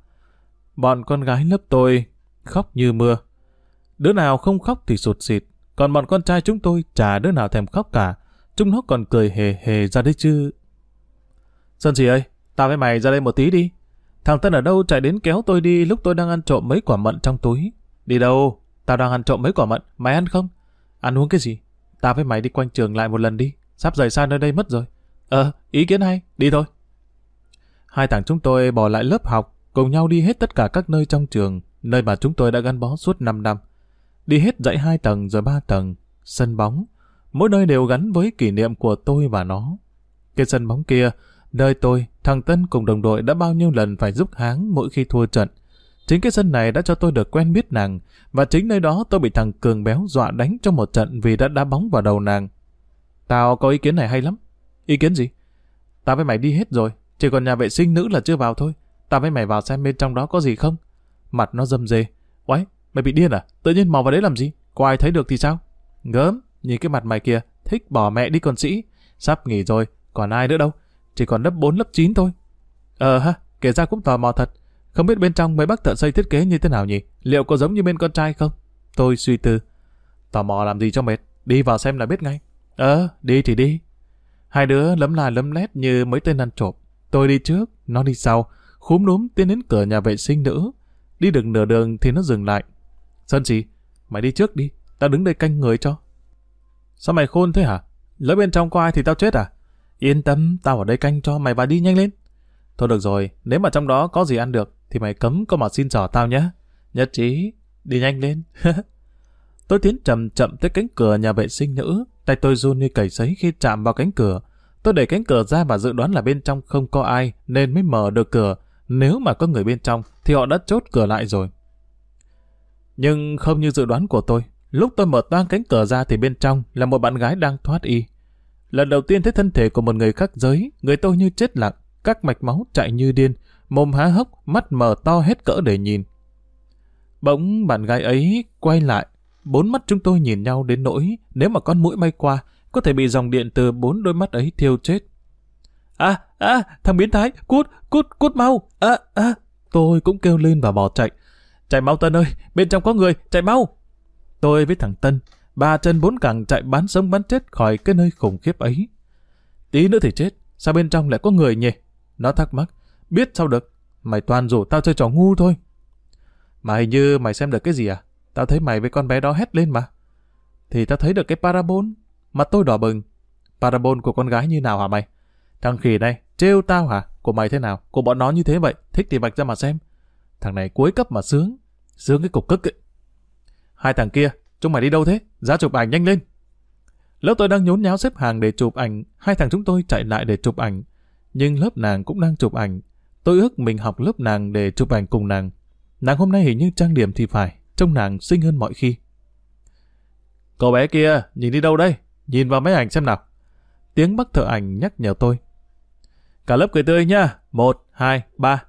Bọn con gái lớp tôi khóc như mưa. Đứa nào không khóc thì sụt xịt, còn bọn con trai chúng tôi chả đứa nào thèm khóc cả. Chúng nó còn cười hề hề ra đấy chứ. Sơn chị ơi, tao với mày ra đây một tí đi. Thằng Tân ở đâu chạy đến kéo tôi đi lúc tôi đang ăn trộm mấy quả mận trong túi. Đi đâu? Tao đang ăn trộm mấy quả mận, mày ăn không? Ăn uống cái gì? Tao với mày đi quanh trường lại một lần đi, sắp rời xa nơi đây mất rồi. Ờ, ý kiến hay, đi thôi. Hai thằng chúng tôi bỏ lại lớp học, cùng nhau đi hết tất cả các nơi trong trường, nơi mà chúng tôi đã gắn bó suốt 5 năm. Đi hết dãy hai tầng rồi ba tầng, sân bóng. Mỗi nơi đều gắn với kỷ niệm của tôi và nó. Cái sân bóng kia, nơi tôi, thằng Tân cùng đồng đội đã bao nhiêu lần phải giúp háng mỗi khi thua trận. Chính cái sân này đã cho tôi được quen biết nàng, và chính nơi đó tôi bị thằng Cường béo dọa đánh trong một trận vì đã đá bóng vào đầu nàng. Tao có ý kiến này hay lắm. Ý kiến gì? Tao với mày đi hết rồi, chỉ còn nhà vệ sinh nữ là chưa vào thôi. Tao với mày vào xem bên trong đó có gì không? Mặt nó dâm dê. quái mày bị điên à? Tự nhiên mò vào đấy làm gì? Có ai thấy được thì sao? Gớm, nhìn cái mặt mày kia, thích bỏ mẹ đi con sĩ. Sắp nghỉ rồi, còn ai nữa đâu. Chỉ còn lớp 4, lớp 9 thôi. Ờ ha, kể ra cũng tò mò thật. Không biết bên trong mấy bác thợ xây thiết kế như thế nào nhỉ? Liệu có giống như bên con trai không? Tôi suy tư. Tò mò làm gì cho mệt? Đi vào xem là biết ngay. Ờ, đi thì đi. Hai đứa lấm la lấm lét như mấy tên ăn trộm. Tôi đi trước, nó đi sau, khúm núm tiến đến cửa nhà vệ sinh nữ. Đi được nửa đường thì nó dừng lại. Sơn gì? Mày đi trước đi, tao đứng đây canh người cho. Sao mày khôn thế hả? Lỡ bên trong có ai thì tao chết à? Yên tâm, tao ở đây canh cho mày và đi nhanh lên. Thôi được rồi, nếu mà trong đó có gì ăn được, thì mày cấm có mà xin trò tao nhé. Nhất trí, đi nhanh lên. (laughs) tôi tiến chậm chậm tới cánh cửa nhà vệ sinh nữ, tay tôi run như cầy sấy khi chạm vào cánh cửa. Tôi đẩy cánh cửa ra và dự đoán là bên trong không có ai nên mới mở được cửa. Nếu mà có người bên trong thì họ đã chốt cửa lại rồi. Nhưng không như dự đoán của tôi, lúc tôi mở toang cánh cửa ra thì bên trong là một bạn gái đang thoát y. Lần đầu tiên thấy thân thể của một người khác giới, người tôi như chết lặng, các mạch máu chạy như điên, mồm há hốc, mắt mở to hết cỡ để nhìn. Bỗng bạn gái ấy quay lại, bốn mắt chúng tôi nhìn nhau đến nỗi nếu mà con mũi bay qua, có thể bị dòng điện từ bốn đôi mắt ấy thiêu chết. À, à, thằng biến thái, cút, cút, cút mau, à, à, tôi cũng kêu lên và bỏ chạy. Chạy mau Tân ơi, bên trong có người, chạy mau. Tôi với thằng Tân, ba chân bốn cẳng chạy bán sống bán chết khỏi cái nơi khủng khiếp ấy. Tí nữa thì chết, sao bên trong lại có người nhỉ? Nó thắc mắc, biết sao được, mày toàn rủ tao chơi trò ngu thôi. Mà hình như mày xem được cái gì à? Tao thấy mày với con bé đó hét lên mà. Thì tao thấy được cái parabol, mặt tôi đỏ bừng. Parabol của con gái như nào hả mày? Thằng khỉ này, trêu tao hả? Của mày thế nào? Của bọn nó như thế vậy, thích thì vạch ra mà xem. Thằng này cuối cấp mà sướng, sướng cái cục cức ấy. Hai thằng kia, chúng mày đi đâu thế? Ra chụp ảnh nhanh lên. Lớp tôi đang nhốn nháo xếp hàng để chụp ảnh, hai thằng chúng tôi chạy lại để chụp ảnh nhưng lớp nàng cũng đang chụp ảnh. Tôi ước mình học lớp nàng để chụp ảnh cùng nàng. Nàng hôm nay hình như trang điểm thì phải, trông nàng xinh hơn mọi khi. Cậu bé kia, nhìn đi đâu đây? Nhìn vào máy ảnh xem nào. Tiếng bác thợ ảnh nhắc nhở tôi. Cả lớp cười tươi nha. Một, hai, ba.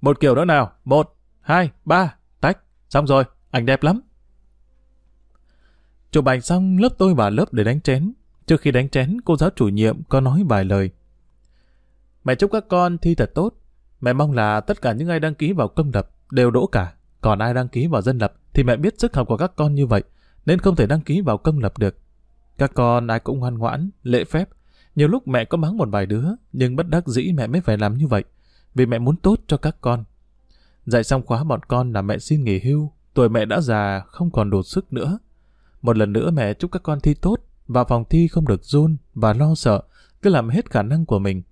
Một kiểu đó nào. Một, hai, ba, tách. Xong rồi, ảnh đẹp lắm. Chụp ảnh xong, lớp tôi vào lớp để đánh chén. Trước khi đánh chén, cô giáo chủ nhiệm có nói vài lời. Mẹ chúc các con thi thật tốt. Mẹ mong là tất cả những ai đăng ký vào công lập đều đỗ cả. Còn ai đăng ký vào dân lập thì mẹ biết sức học của các con như vậy, nên không thể đăng ký vào công lập được. Các con ai cũng ngoan ngoãn, lễ phép. Nhiều lúc mẹ có mắng một vài đứa, nhưng bất đắc dĩ mẹ mới phải làm như vậy, vì mẹ muốn tốt cho các con. Dạy xong khóa bọn con là mẹ xin nghỉ hưu, tuổi mẹ đã già, không còn đủ sức nữa. Một lần nữa mẹ chúc các con thi tốt, vào phòng thi không được run và lo sợ, cứ làm hết khả năng của mình.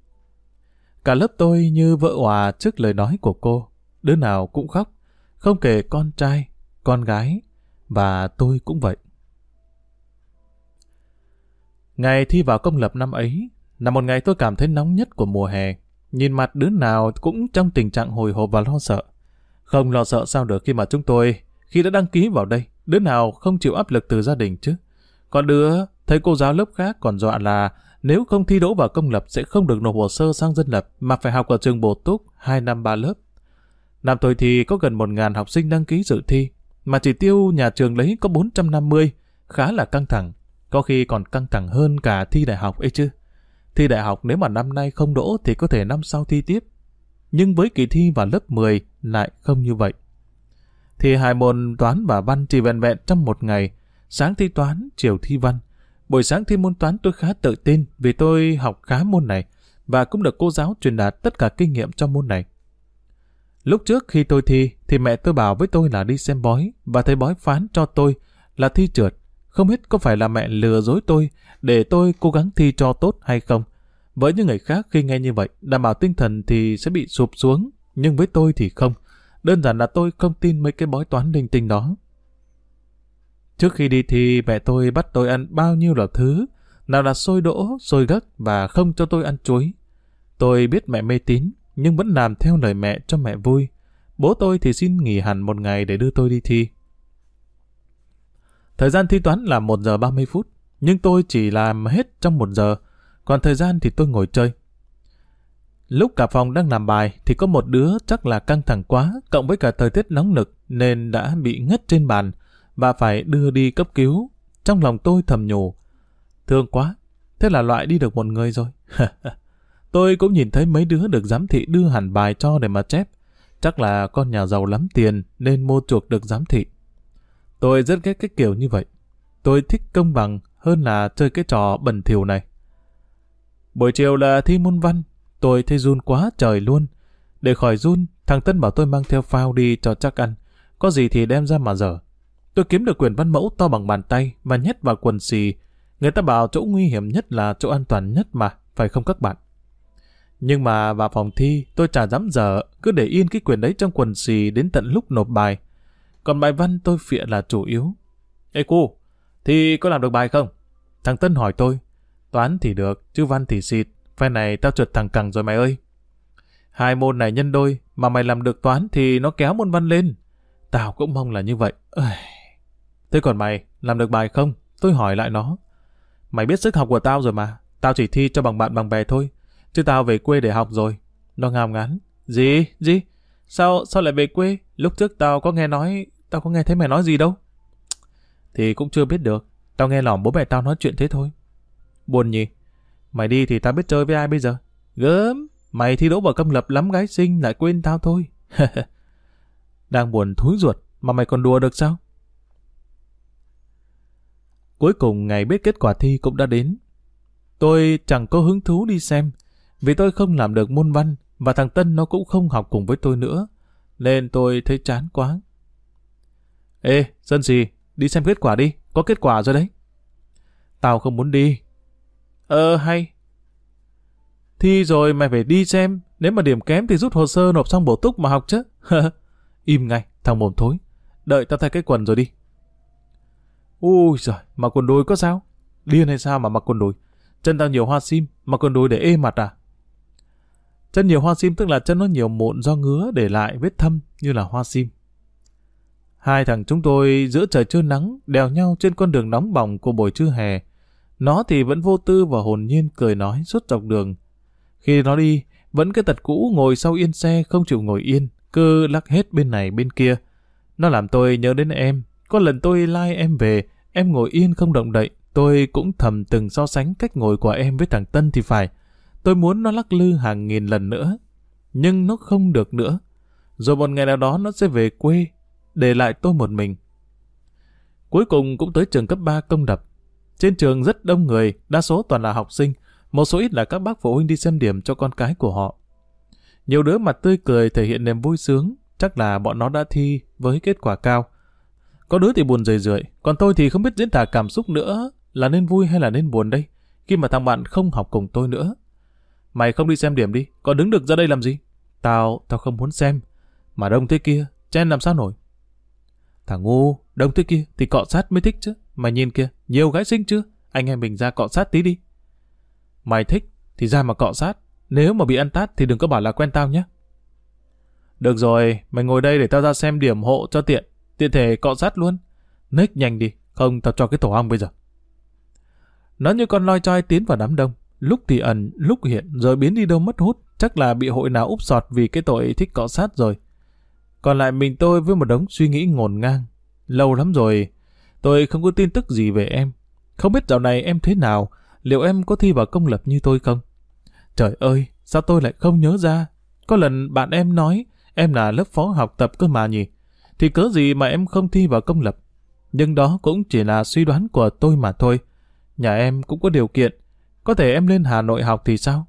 Cả lớp tôi như vỡ hòa trước lời nói của cô. đứa nào cũng khóc, không kể con trai, con gái, và tôi cũng vậy. Ngày thi vào công lập năm ấy là một ngày tôi cảm thấy nóng nhất của mùa hè. Nhìn mặt đứa nào cũng trong tình trạng hồi hộp và lo sợ. Không lo sợ sao được khi mà chúng tôi, khi đã đăng ký vào đây, đứa nào không chịu áp lực từ gia đình chứ. Còn đứa, thấy cô giáo lớp khác còn dọa là nếu không thi đỗ vào công lập sẽ không được nộp hồ sơ sang dân lập mà phải học ở trường bổ túc 2 năm 3 lớp. Năm tôi thì có gần 1.000 học sinh đăng ký dự thi, mà chỉ tiêu nhà trường lấy có 450, khá là căng thẳng. Có khi còn căng thẳng hơn cả thi đại học ấy chứ. Thi đại học nếu mà năm nay không đỗ thì có thể năm sau thi tiếp. Nhưng với kỳ thi vào lớp 10 lại không như vậy. Thì hai môn toán và văn chỉ vẹn vẹn trong một ngày. Sáng thi toán, chiều thi văn. Buổi sáng thi môn toán tôi khá tự tin vì tôi học khá môn này và cũng được cô giáo truyền đạt tất cả kinh nghiệm trong môn này. Lúc trước khi tôi thi thì mẹ tôi bảo với tôi là đi xem bói và thầy bói phán cho tôi là thi trượt không biết có phải là mẹ lừa dối tôi để tôi cố gắng thi cho tốt hay không. Với những người khác khi nghe như vậy, đảm bảo tinh thần thì sẽ bị sụp xuống, nhưng với tôi thì không. Đơn giản là tôi không tin mấy cái bói toán linh tinh đó. Trước khi đi thì mẹ tôi bắt tôi ăn bao nhiêu là thứ, nào là xôi đỗ, xôi gấc và không cho tôi ăn chuối. Tôi biết mẹ mê tín, nhưng vẫn làm theo lời mẹ cho mẹ vui. Bố tôi thì xin nghỉ hẳn một ngày để đưa tôi đi thi. Thời gian thi toán là 1 giờ 30 phút, nhưng tôi chỉ làm hết trong 1 giờ, còn thời gian thì tôi ngồi chơi. Lúc cả phòng đang làm bài thì có một đứa chắc là căng thẳng quá, cộng với cả thời tiết nóng nực nên đã bị ngất trên bàn và phải đưa đi cấp cứu. Trong lòng tôi thầm nhủ, thương quá, thế là loại đi được một người rồi. (laughs) tôi cũng nhìn thấy mấy đứa được giám thị đưa hẳn bài cho để mà chép. Chắc là con nhà giàu lắm tiền nên mua chuộc được giám thị. Tôi rất ghét cái kiểu như vậy. Tôi thích công bằng hơn là chơi cái trò bẩn thỉu này. Buổi chiều là thi môn văn, tôi thấy run quá trời luôn. Để khỏi run, thằng Tân bảo tôi mang theo phao đi cho chắc ăn. Có gì thì đem ra mà dở. Tôi kiếm được quyền văn mẫu to bằng bàn tay và nhét vào quần xì. Người ta bảo chỗ nguy hiểm nhất là chỗ an toàn nhất mà, phải không các bạn? Nhưng mà vào phòng thi, tôi chả dám dở, cứ để yên cái quyền đấy trong quần xì đến tận lúc nộp bài. Còn bài văn tôi phịa là chủ yếu. Ê cu, thì có làm được bài không? Thằng Tân hỏi tôi. Toán thì được, chứ văn thì xịt. Phe này tao trượt thằng cẳng rồi mày ơi. Hai môn này nhân đôi, mà mày làm được toán thì nó kéo môn văn lên. Tao cũng mong là như vậy. Thế còn mày, làm được bài không? Tôi hỏi lại nó. Mày biết sức học của tao rồi mà. Tao chỉ thi cho bằng bạn bằng bè thôi. Chứ tao về quê để học rồi. Nó ngào ngán. Gì? Gì? Sao sao lại về quê? Lúc trước tao có nghe nói Tao có nghe thấy mày nói gì đâu. Thì cũng chưa biết được. Tao nghe lỏm bố mẹ tao nói chuyện thế thôi. Buồn nhỉ? Mày đi thì tao biết chơi với ai bây giờ? Gớm! Mày thi đỗ vào công lập lắm gái xinh lại quên tao thôi. (laughs) Đang buồn thúi ruột mà mày còn đùa được sao? Cuối cùng ngày biết kết quả thi cũng đã đến. Tôi chẳng có hứng thú đi xem, vì tôi không làm được môn văn và thằng Tân nó cũng không học cùng với tôi nữa, nên tôi thấy chán quá. Ê, dân gì, đi xem kết quả đi, có kết quả rồi đấy. Tao không muốn đi. Ờ, hay. Thi rồi mày phải đi xem, nếu mà điểm kém thì rút hồ sơ nộp xong bổ túc mà học chứ. (laughs) Im ngay, thằng mồm thối. Đợi tao thay cái quần rồi đi. Ui giời, mặc quần đùi có sao? Điên hay sao mà mặc quần đùi? Chân tao nhiều hoa sim, mặc quần đùi để ê mặt à? Chân nhiều hoa sim tức là chân nó nhiều mụn do ngứa để lại vết thâm như là hoa sim. Hai thằng chúng tôi giữa trời trưa nắng đèo nhau trên con đường nóng bỏng của buổi trưa hè. Nó thì vẫn vô tư và hồn nhiên cười nói suốt dọc đường. Khi nó đi, vẫn cái tật cũ ngồi sau yên xe không chịu ngồi yên, cứ lắc hết bên này bên kia. Nó làm tôi nhớ đến em. Có lần tôi lai like em về, em ngồi yên không động đậy. Tôi cũng thầm từng so sánh cách ngồi của em với thằng Tân thì phải. Tôi muốn nó lắc lư hàng nghìn lần nữa. Nhưng nó không được nữa. Rồi một ngày nào đó nó sẽ về quê để lại tôi một mình. Cuối cùng cũng tới trường cấp 3 công đập. Trên trường rất đông người, đa số toàn là học sinh, một số ít là các bác phụ huynh đi xem điểm cho con cái của họ. Nhiều đứa mặt tươi cười thể hiện niềm vui sướng, chắc là bọn nó đã thi với kết quả cao. Có đứa thì buồn rười rượi, còn tôi thì không biết diễn tả cảm xúc nữa là nên vui hay là nên buồn đây, khi mà thằng bạn không học cùng tôi nữa. Mày không đi xem điểm đi, còn đứng được ra đây làm gì? Tao, tao không muốn xem. Mà đông thế kia, chen làm sao nổi. Thằng ngu, đông thế kia thì cọ sát mới thích chứ. Mày nhìn kia nhiều gái xinh chưa? Anh em mình ra cọ sát tí đi. Mày thích thì ra mà cọ sát. Nếu mà bị ăn tát thì đừng có bảo là quen tao nhé. Được rồi, mày ngồi đây để tao ra xem điểm hộ cho tiện. Tiện thể cọ sát luôn. Nick nhanh đi, không tao cho cái tổ ong bây giờ. Nó như con loi choi tiến vào đám đông. Lúc thì ẩn, lúc hiện, rồi biến đi đâu mất hút. Chắc là bị hội nào úp sọt vì cái tội thích cọ sát rồi. Còn lại mình tôi với một đống suy nghĩ ngổn ngang. Lâu lắm rồi, tôi không có tin tức gì về em. Không biết dạo này em thế nào, liệu em có thi vào công lập như tôi không? Trời ơi, sao tôi lại không nhớ ra? Có lần bạn em nói em là lớp phó học tập cơ mà nhỉ? Thì cớ gì mà em không thi vào công lập? Nhưng đó cũng chỉ là suy đoán của tôi mà thôi. Nhà em cũng có điều kiện. Có thể em lên Hà Nội học thì sao?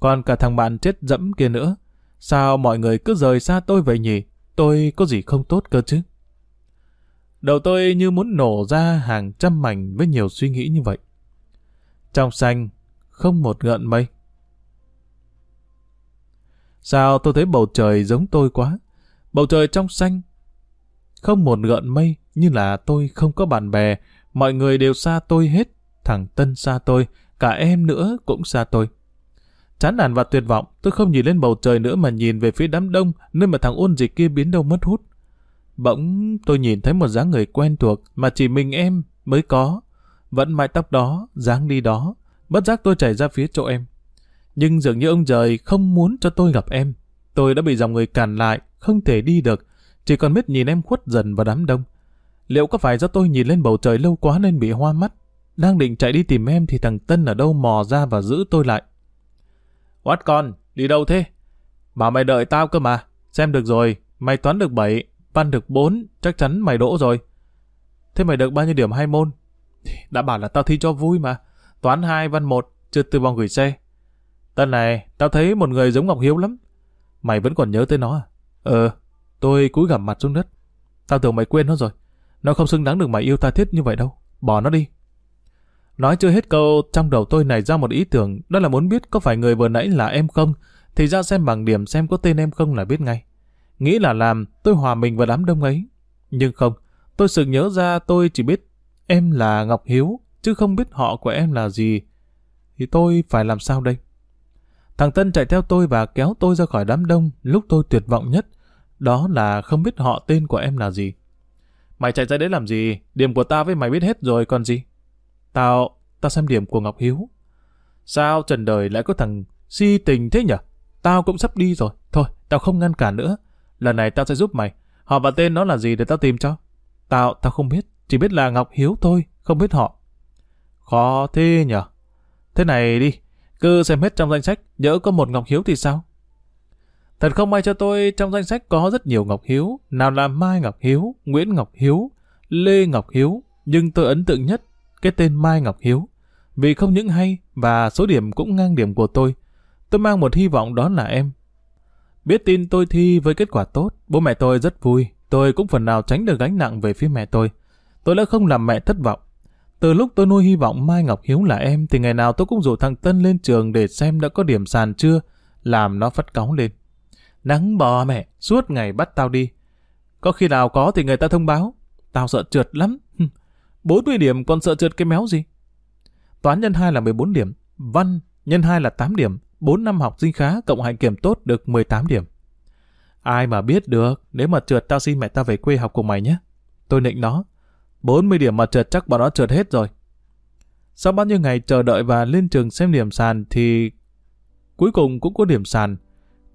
Còn cả thằng bạn chết dẫm kia nữa. Sao mọi người cứ rời xa tôi vậy nhỉ? Tôi có gì không tốt cơ chứ? Đầu tôi như muốn nổ ra hàng trăm mảnh với nhiều suy nghĩ như vậy. Trong xanh, không một gợn mây. Sao tôi thấy bầu trời giống tôi quá? Bầu trời trong xanh, không một gợn mây như là tôi không có bạn bè, mọi người đều xa tôi hết, thằng Tân xa tôi, cả em nữa cũng xa tôi. Chán nản và tuyệt vọng, tôi không nhìn lên bầu trời nữa mà nhìn về phía đám đông, nơi mà thằng ôn dịch kia biến đâu mất hút. Bỗng tôi nhìn thấy một dáng người quen thuộc mà chỉ mình em mới có. Vẫn mái tóc đó, dáng đi đó. Bất giác tôi chạy ra phía chỗ em. Nhưng dường như ông trời không muốn cho tôi gặp em. Tôi đã bị dòng người cản lại, không thể đi được. Chỉ còn biết nhìn em khuất dần vào đám đông. Liệu có phải do tôi nhìn lên bầu trời lâu quá nên bị hoa mắt? Đang định chạy đi tìm em thì thằng Tân ở đâu mò ra và giữ tôi lại. What con, đi đâu thế? Bảo mày đợi tao cơ mà. Xem được rồi, mày toán được 7, văn được 4, chắc chắn mày đỗ rồi. Thế mày được bao nhiêu điểm hai môn? (laughs) Đã bảo là tao thi cho vui mà. Toán 2, văn 1, trượt từ vòng gửi xe. Tân này, tao thấy một người giống Ngọc Hiếu lắm. Mày vẫn còn nhớ tới nó à? Ờ, tôi cúi gằm mặt xuống đất. Tao tưởng mày quên nó rồi. Nó không xứng đáng được mày yêu ta thiết như vậy đâu. Bỏ nó đi. Nói chưa hết câu, trong đầu tôi này ra một ý tưởng, đó là muốn biết có phải người vừa nãy là em không, thì ra xem bằng điểm xem có tên em không là biết ngay. Nghĩ là làm, tôi hòa mình vào đám đông ấy. Nhưng không, tôi sự nhớ ra tôi chỉ biết em là Ngọc Hiếu, chứ không biết họ của em là gì. Thì tôi phải làm sao đây? Thằng Tân chạy theo tôi và kéo tôi ra khỏi đám đông lúc tôi tuyệt vọng nhất. Đó là không biết họ tên của em là gì. Mày chạy ra đấy làm gì? Điểm của ta với mày biết hết rồi còn gì? Tao, tao xem điểm của Ngọc Hiếu. Sao trần đời lại có thằng si tình thế nhở Tao cũng sắp đi rồi. Thôi, tao không ngăn cản nữa. Lần này tao sẽ giúp mày. Họ và tên nó là gì để tao tìm cho? Tao, tao không biết. Chỉ biết là Ngọc Hiếu thôi, không biết họ. Khó thế nhở Thế này đi, cứ xem hết trong danh sách, nhỡ có một Ngọc Hiếu thì sao? Thật không may cho tôi, trong danh sách có rất nhiều Ngọc Hiếu, nào là Mai Ngọc Hiếu, Nguyễn Ngọc Hiếu, Lê Ngọc Hiếu, nhưng tôi ấn tượng nhất cái tên Mai Ngọc Hiếu, vì không những hay và số điểm cũng ngang điểm của tôi. Tôi mang một hy vọng đó là em. Biết tin tôi thi với kết quả tốt, bố mẹ tôi rất vui, tôi cũng phần nào tránh được gánh nặng về phía mẹ tôi. Tôi đã không làm mẹ thất vọng. Từ lúc tôi nuôi hy vọng Mai Ngọc Hiếu là em thì ngày nào tôi cũng rủ thằng Tân lên trường để xem đã có điểm sàn chưa, làm nó phát cáu lên. Nắng bò mẹ, suốt ngày bắt tao đi. Có khi nào có thì người ta thông báo. Tao sợ trượt lắm. 40 điểm còn sợ trượt cái méo gì? Toán nhân 2 là 14 điểm. Văn nhân 2 là 8 điểm. 4 năm học sinh khá cộng hạnh kiểm tốt được 18 điểm. Ai mà biết được, nếu mà trượt tao xin mẹ tao về quê học cùng mày nhé. Tôi nịnh nó. 40 điểm mà trượt chắc bọn nó trượt hết rồi. Sau bao nhiêu ngày chờ đợi và lên trường xem điểm sàn thì cuối cùng cũng có điểm sàn.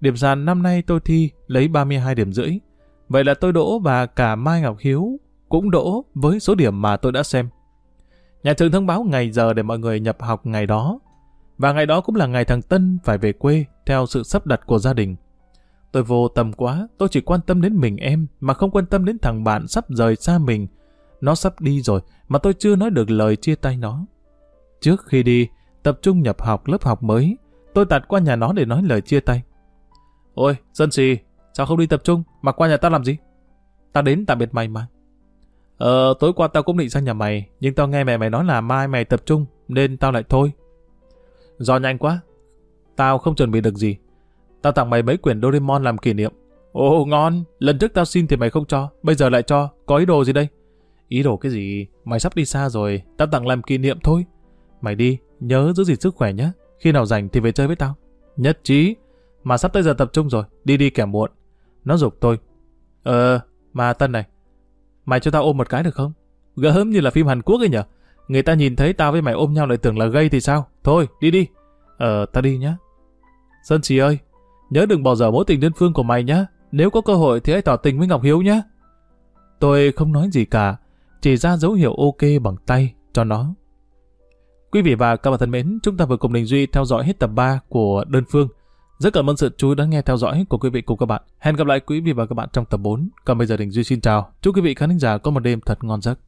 Điểm sàn năm nay tôi thi lấy 32 điểm rưỡi. Vậy là tôi đỗ và cả Mai Ngọc Hiếu cũng đỗ với số điểm mà tôi đã xem. Nhà trường thông báo ngày giờ để mọi người nhập học ngày đó. Và ngày đó cũng là ngày thằng Tân phải về quê theo sự sắp đặt của gia đình. Tôi vô tâm quá, tôi chỉ quan tâm đến mình em mà không quan tâm đến thằng bạn sắp rời xa mình. Nó sắp đi rồi mà tôi chưa nói được lời chia tay nó. Trước khi đi, tập trung nhập học lớp học mới, tôi tạt qua nhà nó để nói lời chia tay. Ôi, dân xì, sao không đi tập trung mà qua nhà ta làm gì? ta đến tạm biệt mày mà. Ờ, tối qua tao cũng định sang nhà mày, nhưng tao nghe mẹ mày nói là mai mày tập trung, nên tao lại thôi. Do nhanh quá, tao không chuẩn bị được gì. Tao tặng mày mấy quyển Doraemon làm kỷ niệm. Ồ ngon, lần trước tao xin thì mày không cho, bây giờ lại cho, có ý đồ gì đây? Ý đồ cái gì? Mày sắp đi xa rồi, tao tặng làm kỷ niệm thôi. Mày đi, nhớ giữ gìn sức khỏe nhé. Khi nào rảnh thì về chơi với tao. Nhất trí. Mà sắp tới giờ tập trung rồi, đi đi kẻ muộn. Nó dục tôi. Ờ, mà Tân này, mày cho tao ôm một cái được không? Gớm như là phim Hàn Quốc ấy nhở? Người ta nhìn thấy tao với mày ôm nhau lại tưởng là gây thì sao? Thôi, đi đi. Ờ, tao đi nhá. Sơn Trì ơi, nhớ đừng bỏ dở mối tình đơn phương của mày nhá. Nếu có cơ hội thì hãy tỏ tình với Ngọc Hiếu nhá. Tôi không nói gì cả, chỉ ra dấu hiệu ok bằng tay cho nó. Quý vị và các bạn thân mến, chúng ta vừa cùng Đình Duy theo dõi hết tập 3 của Đơn Phương. Rất cảm ơn sự chú ý lắng nghe theo dõi của quý vị cùng các bạn. Hẹn gặp lại quý vị và các bạn trong tập 4. Còn bây giờ Đình Duy xin chào. Chúc quý vị khán giả có một đêm thật ngon giấc.